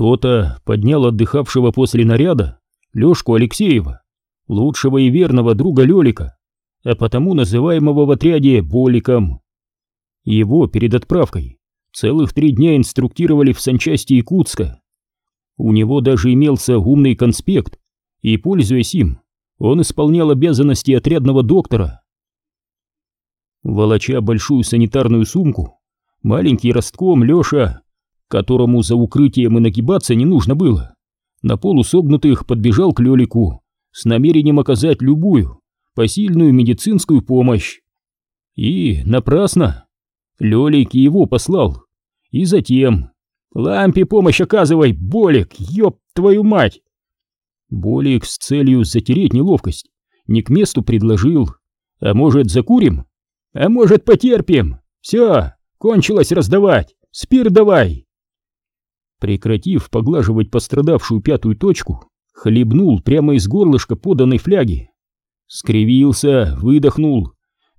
Кто-то поднял отдыхавшего после наряда Лёшку Алексеева, лучшего и верного друга Лёлика, а потому называемого в отряде Боликом. Его перед отправкой целых три дня инструктировали в санчасти Якутска. У него даже имелся умный конспект, и, пользуясь им, он исполнял обязанности отрядного доктора. Волоча большую санитарную сумку, маленький ростком Лёша, которому за укрытием и нагибаться не нужно было, на полусогнутых подбежал к Лёлику с намерением оказать любую, посильную медицинскую помощь. И напрасно. Лёлик его послал. И затем... «Лампе помощь оказывай, Болик, ёб твою мать!» Болик с целью затереть неловкость не к месту предложил. «А может, закурим? А может, потерпим? Все, кончилось раздавать, спир давай!» Прекратив поглаживать пострадавшую пятую точку, хлебнул прямо из горлышка поданной фляги. Скривился, выдохнул,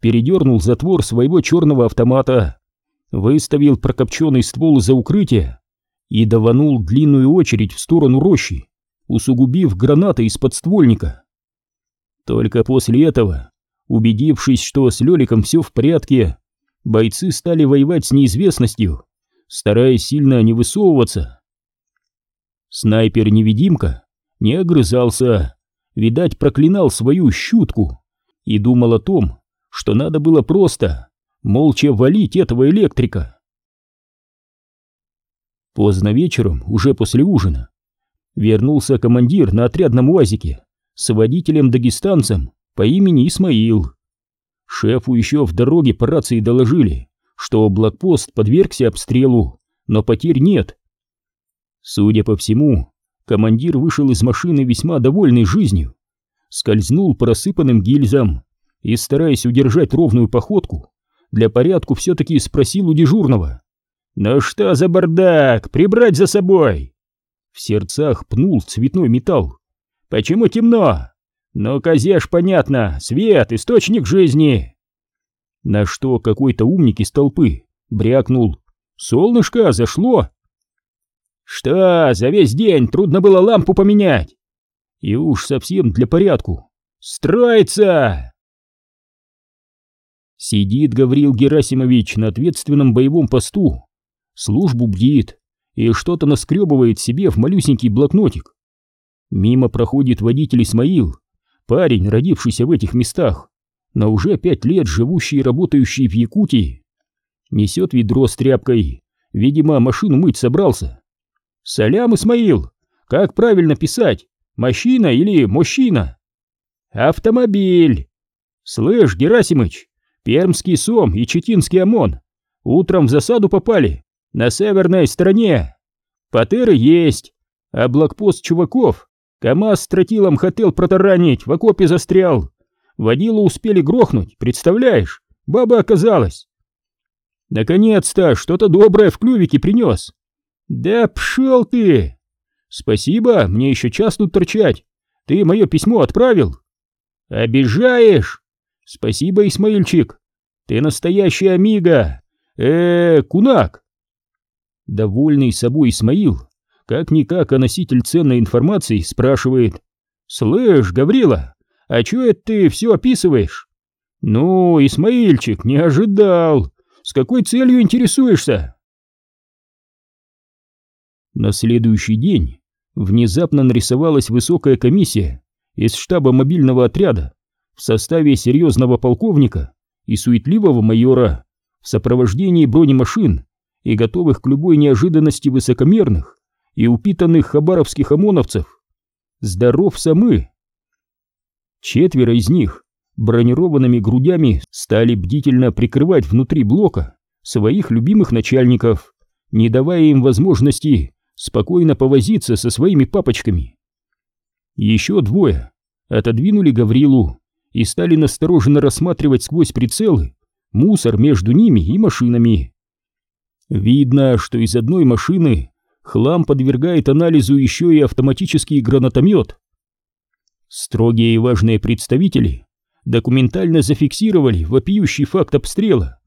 передернул затвор своего черного автомата, выставил прокопченный ствол за укрытие и даванул длинную очередь в сторону рощи, усугубив гранатой из подствольника. Только после этого, убедившись, что с Лёликом все в порядке, бойцы стали воевать с неизвестностью, стараясь сильно не высовываться. Снайпер-невидимка не огрызался, видать, проклинал свою щутку и думал о том, что надо было просто молча валить этого электрика. Поздно вечером, уже после ужина, вернулся командир на отрядном УАЗике с водителем-дагестанцем по имени Исмаил. Шефу еще в дороге по рации доложили, что блокпост подвергся обстрелу, но потерь нет. Судя по всему, командир вышел из машины весьма довольный жизнью, скользнул по рассыпанным гильзам и, стараясь удержать ровную походку, для порядку все-таки спросил у дежурного. «Ну что за бардак? Прибрать за собой!» В сердцах пнул цветной металл. «Почему темно? Ну, казеш, понятно, свет, источник жизни!» На что какой-то умник из толпы брякнул. «Солнышко зашло!» «Что, за весь день трудно было лампу поменять?» «И уж совсем для порядку!» «Строится!» Сидит Гаврил Герасимович на ответственном боевом посту, службу бдит и что-то наскребывает себе в малюсенький блокнотик. Мимо проходит водитель Исмаил, парень, родившийся в этих местах, но уже пять лет живущий и работающий в Якутии. Несет ведро с тряпкой, видимо, машину мыть собрался. «Салям, Исмаил! Как правильно писать? Мужчина или мужчина?» «Автомобиль!» «Слышь, Герасимыч, Пермский СОМ и Читинский ОМОН утром в засаду попали на северной стороне. Патеры есть, а блокпост чуваков КамАЗ с тротилом хотел протаранить, в окопе застрял. Водилу успели грохнуть, представляешь? Баба оказалась. Наконец-то что-то доброе в клювике принес. «Да пшел ты!» «Спасибо, мне еще час тут торчать. Ты мое письмо отправил?» «Обижаешь!» «Спасибо, Исмаильчик. Ты настоящий амиго. э, -э кунак!» Довольный собой Исмаил, как-никак о носитель ценной информации, спрашивает. «Слышь, Гаврила, а чё это ты все описываешь?» «Ну, Исмаильчик, не ожидал. С какой целью интересуешься?» На следующий день внезапно нарисовалась высокая комиссия из штаба мобильного отряда в составе серьезного полковника и суетливого майора в сопровождении бронемашин и готовых к любой неожиданности высокомерных и упитанных хабаровских ОМОНовцев. Здоров самы! Четверо из них бронированными грудями стали бдительно прикрывать внутри блока своих любимых начальников, не давая им возможности спокойно повозиться со своими папочками. Еще двое отодвинули Гаврилу и стали настороженно рассматривать сквозь прицелы мусор между ними и машинами. Видно, что из одной машины хлам подвергает анализу еще и автоматический гранатомет. Строгие и важные представители документально зафиксировали вопиющий факт обстрела,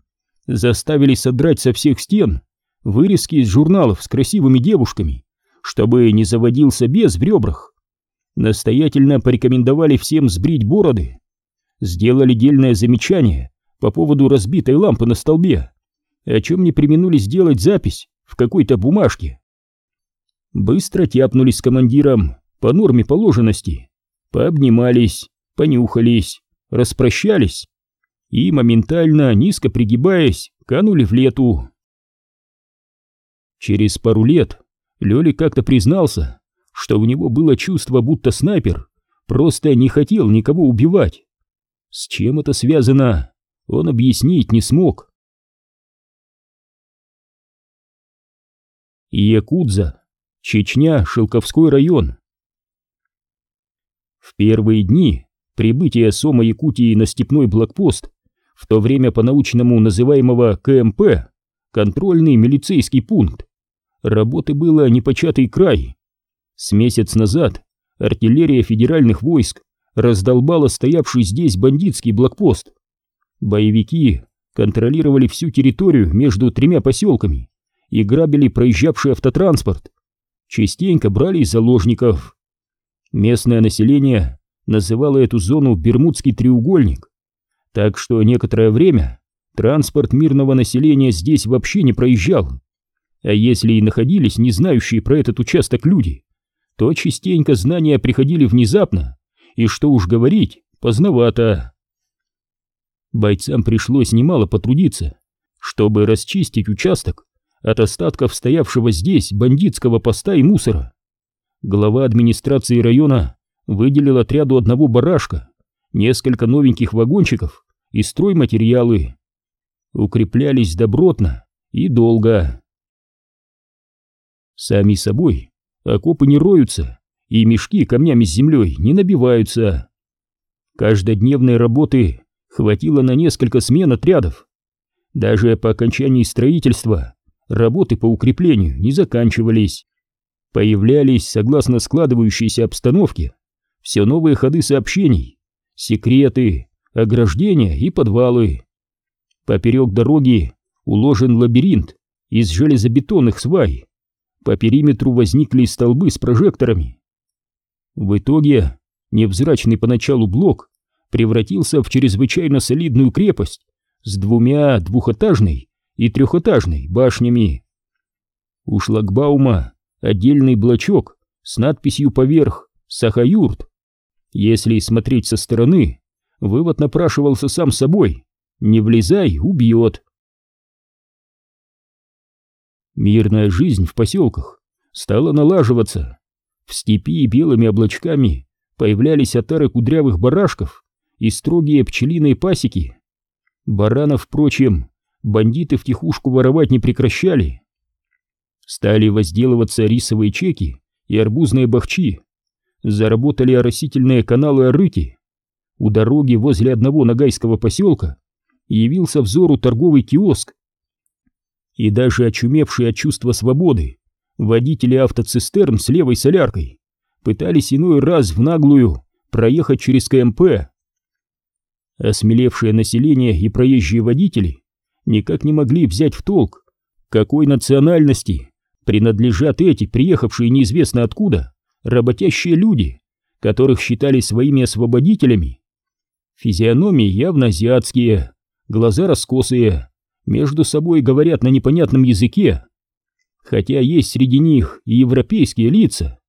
заставили содрать со всех стен вырезки из журналов с красивыми девушками, чтобы не заводился без в ребрах. Настоятельно порекомендовали всем сбрить бороды. Сделали дельное замечание по поводу разбитой лампы на столбе, о чем не применули сделать запись в какой-то бумажке. Быстро тяпнулись с командиром по норме положенности, пообнимались, понюхались, распрощались и, моментально, низко пригибаясь, канули в лету. Через пару лет Лёли как-то признался, что у него было чувство, будто снайпер просто не хотел никого убивать. С чем это связано, он объяснить не смог. Якудза, Чечня, Шелковской район. В первые дни прибытия Сома Якутии на степной блокпост, в то время по-научному называемого КМП, контрольный милицейский пункт, работы было непочатый край. С месяц назад артиллерия федеральных войск раздолбала стоявший здесь бандитский блокпост. Боевики контролировали всю территорию между тремя поселками и грабили проезжавший автотранспорт. Частенько брали заложников. Местное население называло эту зону Бермудский треугольник, так что некоторое время транспорт мирного населения здесь вообще не проезжал. А если и находились не знающие про этот участок люди, то частенько знания приходили внезапно, и что уж говорить, поздновато. Бойцам пришлось немало потрудиться, чтобы расчистить участок от остатков стоявшего здесь бандитского поста и мусора. Глава администрации района выделил отряду одного барашка, несколько новеньких вагончиков и стройматериалы. Укреплялись добротно и долго. Сами собой окопы не роются, и мешки камнями с землей не набиваются. Каждодневной работы хватило на несколько смен отрядов. Даже по окончании строительства работы по укреплению не заканчивались. Появлялись, согласно складывающейся обстановке, все новые ходы сообщений, секреты, ограждения и подвалы. Поперек дороги уложен лабиринт из железобетонных свай. По периметру возникли столбы с прожекторами. В итоге невзрачный поначалу блок превратился в чрезвычайно солидную крепость с двумя двухэтажной и трехэтажной башнями. У шлагбаума отдельный блочок с надписью поверх «Сахаюрт». Если смотреть со стороны, вывод напрашивался сам собой «Не влезай, убьет». Мирная жизнь в поселках стала налаживаться. В степи белыми облачками появлялись отары кудрявых барашков и строгие пчелиные пасеки. Баранов, впрочем, бандиты втихушку воровать не прекращали. Стали возделываться рисовые чеки и арбузные бахчи. Заработали оросительные каналы Арыки. У дороги возле одного нагайского поселка явился взору торговый киоск. И даже очумевшие от чувства свободы водители автоцистерн с левой соляркой пытались иной раз в наглую проехать через КМП. Осмелевшее население и проезжие водители никак не могли взять в толк, какой национальности принадлежат эти, приехавшие неизвестно откуда, работящие люди, которых считали своими освободителями. Физиономии явно азиатские, глаза раскосые, между собой говорят на непонятном языке, хотя есть среди них и европейские лица.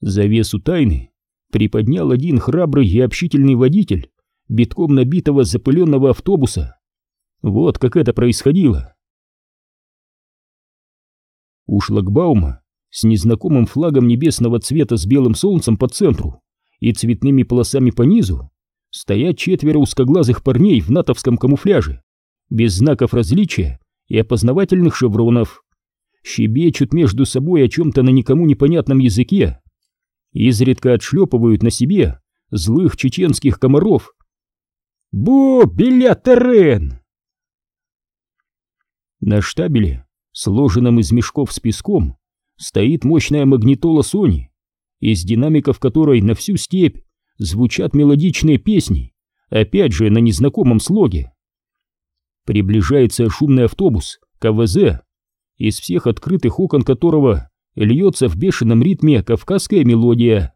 Завесу тайны приподнял один храбрый и общительный водитель битком набитого запыленного автобуса. Вот как это происходило. У шлагбаума с незнакомым флагом небесного цвета с белым солнцем по центру и цветными полосами по низу стоят четверо узкоглазых парней в натовском камуфляже, без знаков различия и опознавательных шевронов. Щебечут между собой о чем-то на никому непонятном языке. Изредка отшлепывают на себе злых чеченских комаров. «Бо, беля терен!» На штабеле, сложенном из мешков с песком, стоит мощная магнитола Sony, из динамиков которой на всю степь звучат мелодичные песни, опять же на незнакомом слоге. Приближается шумный автобус КВЗ, из всех открытых окон которого льется в бешеном ритме кавказская мелодия.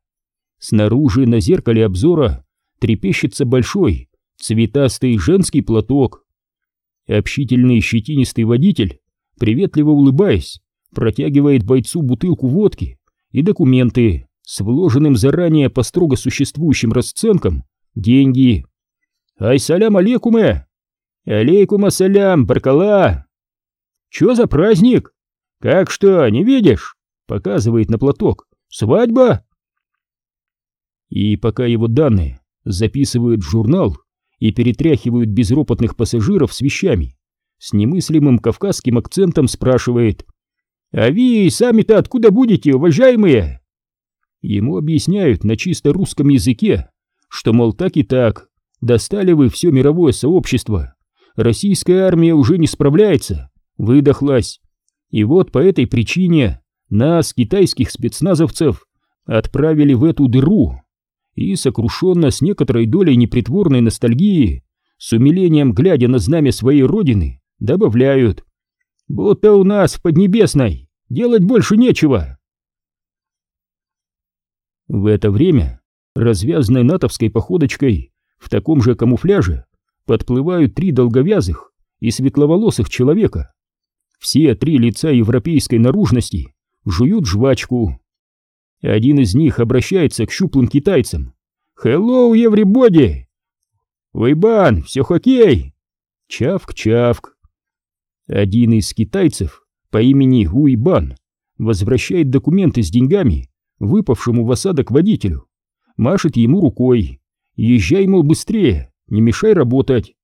Снаружи на зеркале обзора трепещется большой, цветастый женский платок. Общительный щетинистый водитель, приветливо улыбаясь, протягивает бойцу бутылку водки и документы с вложенным заранее по строго существующим расценкам деньги. «Ай, салям алейкуме!» «Алейкум ассалям, баркала!» «Чё за праздник?» «Как что, не видишь?» — показывает на платок. «Свадьба?» И пока его данные записывают в журнал и перетряхивают безропотных пассажиров с вещами, с немыслимым кавказским акцентом спрашивает «А вы сами-то откуда будете, уважаемые?» Ему объясняют на чисто русском языке, что, мол, так и так, достали вы все мировое сообщество, российская армия уже не справляется, выдохлась. И вот по этой причине нас, китайских спецназовцев, отправили в эту дыру. И сокрушенно с некоторой долей непритворной ностальгии, с умилением глядя на знамя своей родины, добавляют «Будто у нас в Поднебесной делать больше нечего». В это время, развязанной натовской походочкой, в таком же камуфляже, подплывают три долговязых и светловолосых человека. Все три лица европейской наружности жуют жвачку. Один из них обращается к щуплым китайцам. «Hello, everybody!» «Вейбан, все хоккей!» Чавк-чавк. Один из китайцев по имени Уйбан возвращает документы с деньгами выпавшему в осадок водителю, машет ему рукой. «Езжай, мол, быстрее, не мешай работать!»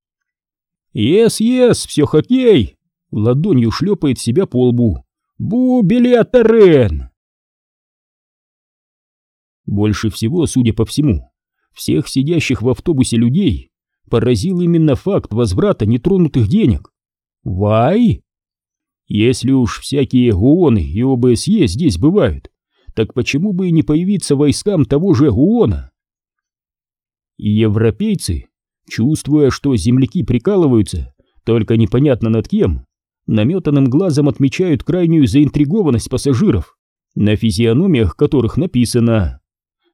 «Ес-ес, все хоккей!» Ладонью шлепает себя по лбу. «Бу, билетарен!» Больше всего, судя по всему, всех сидящих в автобусе людей поразил именно факт возврата нетронутых денег. Вай? Если уж всякие ООН и ОБСЕ здесь бывают, так почему бы и не появиться войскам того же? И европейцы Чувствуя, что земляки прикалываются, только непонятно над кем, наметанным глазом отмечают крайнюю заинтригованность пассажиров, на физиономиях которых написано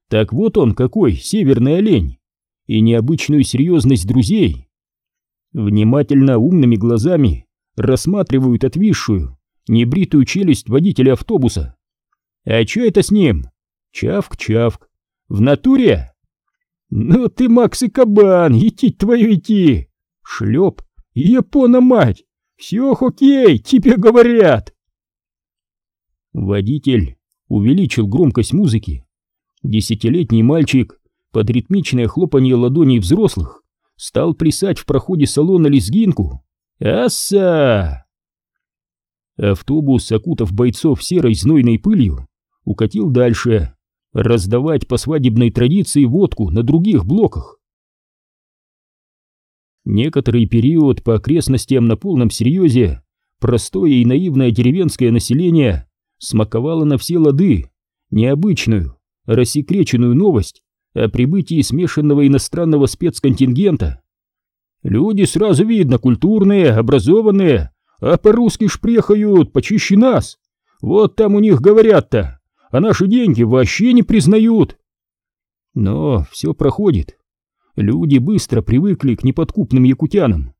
«Так вот он какой, северный олень!» и необычную серьезность друзей. Внимательно умными глазами рассматривают отвисшую, небритую челюсть водителя автобуса. «А чё это с ним?» «Чавк-чавк». «В натуре?» «Ну ты, Макс и кабан, идти твою идти!» «Шлеп! Япона, мать! Все окей, тебе говорят!» Водитель увеличил громкость музыки. Десятилетний мальчик под ритмичное хлопанье ладоней взрослых стал плясать в проходе салона лезгинку. «Асса!» Автобус, окутав бойцов серой знойной пылью, укатил дальше, раздавать по свадебной традиции водку на других блоках. Некоторый период по окрестностям на полном серьезе простое и наивное деревенское население смаковало на все лады необычную, рассекреченную новость о прибытии смешанного иностранного спецконтингента. Люди сразу видно культурные, образованные, а по-русски шпрехают почище нас. Вот там у них говорят-то а наши деньги вообще не признают. Но все проходит. Люди быстро привыкли к неподкупным якутянам.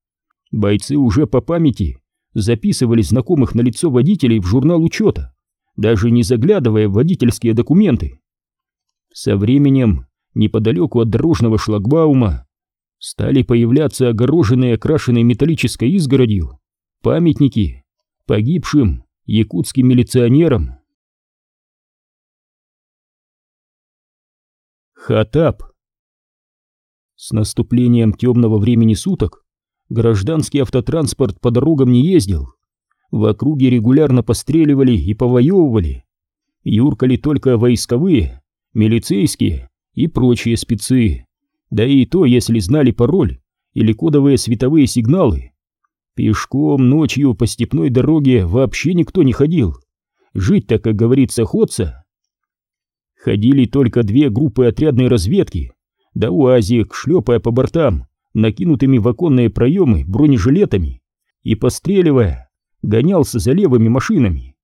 Бойцы уже по памяти записывали знакомых на лицо водителей в журнал учета, даже не заглядывая в водительские документы. Со временем, неподалеку от дорожного шлагбаума, стали появляться огороженные окрашенной металлической изгородью памятники погибшим якутским милиционерам. Хатап. С наступлением темного времени суток гражданский автотранспорт по дорогам не ездил. В округе регулярно постреливали и повоевывали. Юркали только войсковые, милицейские и прочие спецы. Да и то, если знали пароль или кодовые световые сигналы. Пешком ночью по степной дороге вообще никто не ходил. Жить-то, как говорится, ходца ходили только две группы отрядной разведки, да УАЗик, шлепая по бортам, накинутыми в оконные проемы бронежилетами и постреливая, гонялся за левыми машинами.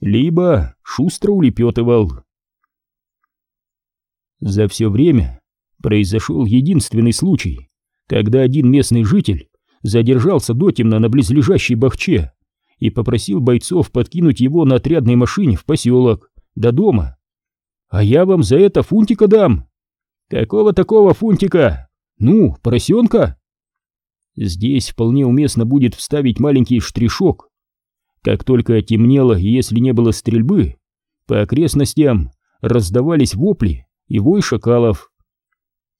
либо шустро улепетывал. За все время произошел единственный случай, когда один местный житель задержался дотемно на близлежащей бахче и попросил бойцов подкинуть его на отрядной машине в поселок, до дома. «А я вам за это фунтика дам!» «Какого такого фунтика? Ну, поросенка?» Здесь вполне уместно будет вставить маленький штришок. Как только темнело и если не было стрельбы, по окрестностям раздавались вопли и вой шакалов.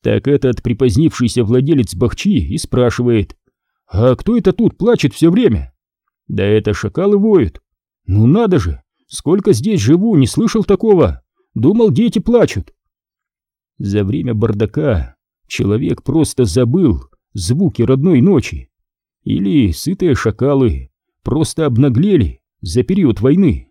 Так этот припозднившийся владелец бахчи и спрашивает, «А кто это тут плачет все время?» «Да это шакалы воют». «Ну надо же, сколько здесь живу, не слышал такого. Думал, дети плачут». За время бардака человек просто забыл звуки родной ночи. Или сытые шакалы просто обнаглели за период войны.